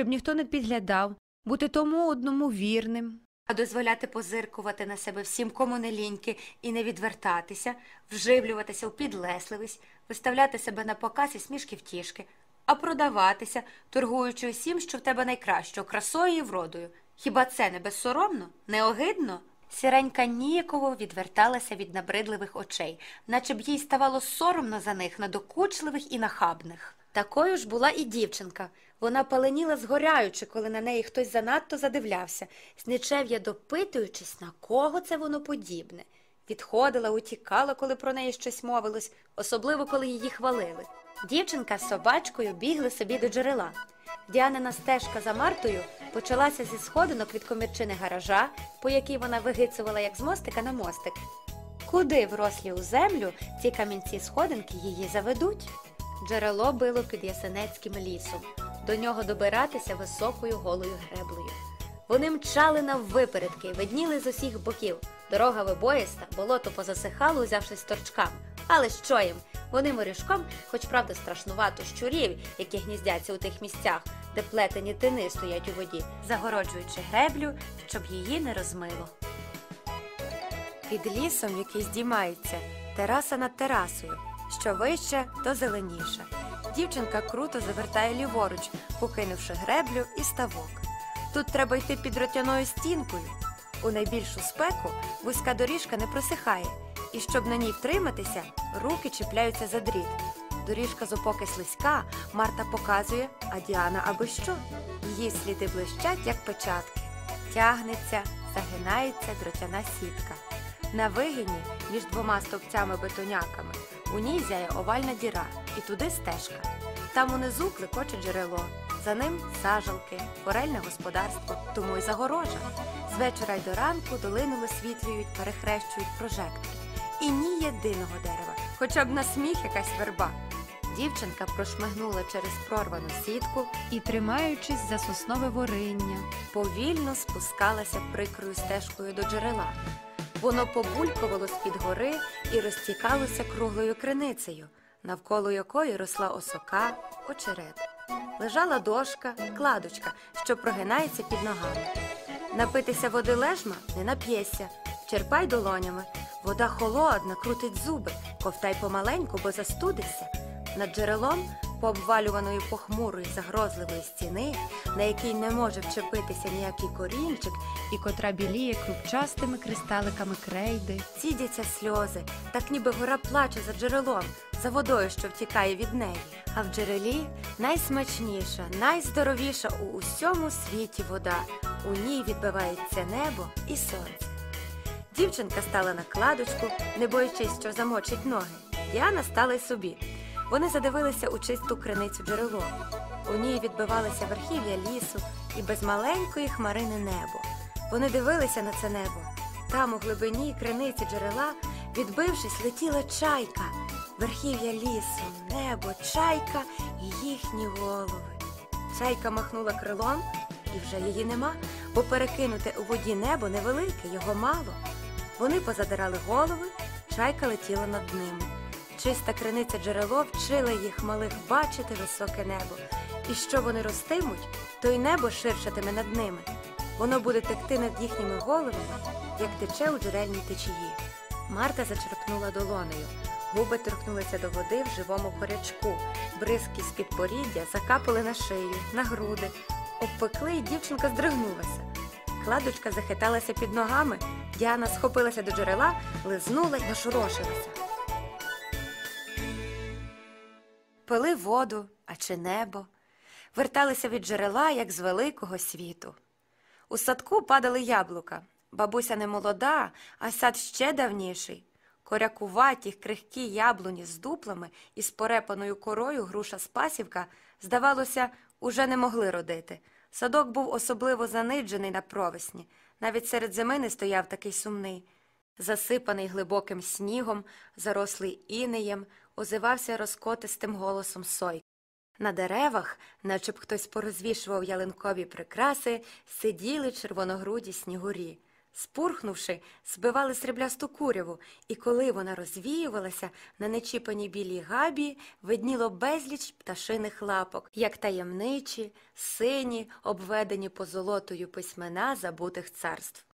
щоб ніхто не підглядав, бути тому одному вірним. А дозволяти позиркувати на себе всім, кому не ліньки, і не відвертатися, вживлюватися у підлесливість, виставляти себе на показ і смішки втішки, а продаватися, торгуючи усім, що в тебе найкращого, красою і вродою. Хіба це не безсоромно, не огидно? Сіренька ніяково відверталася від набридливих очей, наче б їй ставало соромно за них надокучливих і нахабних. Такою ж була і дівчинка. Вона паленіла згоряючи, коли на неї хтось занадто задивлявся, зничев'я допитуючись, на кого це воно подібне. Відходила, утікала, коли про неї щось мовилось, особливо коли її хвалили. Дівчинка з собачкою бігли собі до джерела. Діанина стежка за Мартою почалася зі сходинок від комірчини гаража, по якій вона вигицувала як з мостика на мостик. Куди врослі у землю ці камінці сходинки її заведуть? Джерело било під Ясенецьким лісом. До нього добиратися високою голою греблею. Вони мчали наввипередки, видніли з усіх боків. Дорога вибоїста, болото позасихало, узявшись торчкам. Але що їм? Вони морішком, хоч правда страшнувато щурів, які гніздяться у тих місцях, де плетені тини стоять у воді, загороджуючи греблю, щоб її не розмило. Під лісом, який здіймається, тераса над терасою. Що вище, то зеленіше. Дівчинка круто завертає ліворуч, покинувши греблю і ставок. Тут треба йти під ротяною стінкою. У найбільшу спеку вузька доріжка не просихає, і щоб на ній втриматися, руки чіпляються за дріт. Доріжка з опоки слизька, Марта показує, а Діана аби що. Її сліди блищать, як печатки. Тягнеться, загинається дротяна сітка. На вигині між двома стовпцями-бетоняками у ній зяє овальна діра, і туди стежка. Там унизу клекоче джерело, за ним сажалки, форельне господарство, тому й загорожа. З вечора й до ранку долину висвітлюють, перехрещують прожектори. І ні єдиного дерева, хоча б на сміх якась верба. Дівчинка прошмигнула через прорвану сітку І, тримаючись за соснове вориння, повільно спускалася прикрою стежкою до джерела. Воно побулькувало з-під гори і розтікалося круглою криницею, навколо якої росла осока, очерет. Лежала дошка, кладочка, що прогинається під ногами. Напитися води лежма не нап'єся, черпай долонями. Вода холодна, крутить зуби, ковтай помаленьку, бо застудишся. Над джерелом, пообвалюваної похмурої загрозливої стіни, на якій не може вчепитися ніякий корінчик, і котра біліє крупчастими кристаликами крейди, Цідяться сльози, так ніби гора плаче за джерелом, за водою, що втікає від неї. А в джерелі найсмачніша, найздоровіша у усьому світі вода. У ній відбивається небо і сонце. Дівчинка стала на кладочку, не боячись, що замочить ноги. Діана стала й собі. Вони задивилися у чисту криницю джерело. У ній відбивалися верхів'я лісу і без маленької хмарини небо. Вони дивилися на це небо. Там, у глибині криниці джерела, відбившись, летіла чайка, верхів'я лісу, небо, чайка і їхні голови. Чайка махнула крилом, і вже її нема, бо перекинуте у воді небо невелике, його мало. Вони позадирали голови, чайка летіла над ними. Чиста криниця джерело вчила їх малих бачити високе небо. І що вони ростимуть, то й небо ширшатиме над ними. Воно буде текти над їхніми головами, як тече у джерельній течії. Марта зачерпнула долонею. Губи торкнулися до води в живому порячку. Бризки з під поріддя закапали на шию, на груди, обпекли, і дівчинка здригнулася. Кладочка захиталася під ногами. Діана схопилася до джерела, лизнула й нашорошилася. Пили воду, а чи небо, верталися від джерела, як з великого світу. У садку падали яблука. Бабуся не молода, а сад ще давніший. Корякуваті, крихкі яблуні з дуплами і з порепаною корою груша Спасівка, здавалося, уже не могли родити. Садок був особливо заниджений на провесні, навіть серед зими не стояв такий сумний. Засипаний глибоким снігом, зарослий інеєм, озивався розкотистим голосом сой. На деревах, наче б хтось порозвішував ялинкові прикраси, сиділи червоногруді снігурі. спурхнувши, збивали сріблясту куряву, і коли вона розвіювалася, на нечіпаній білій габі видніло безліч пташиних лапок, як таємничі, сині, обведені позолотою письмена забутих царств.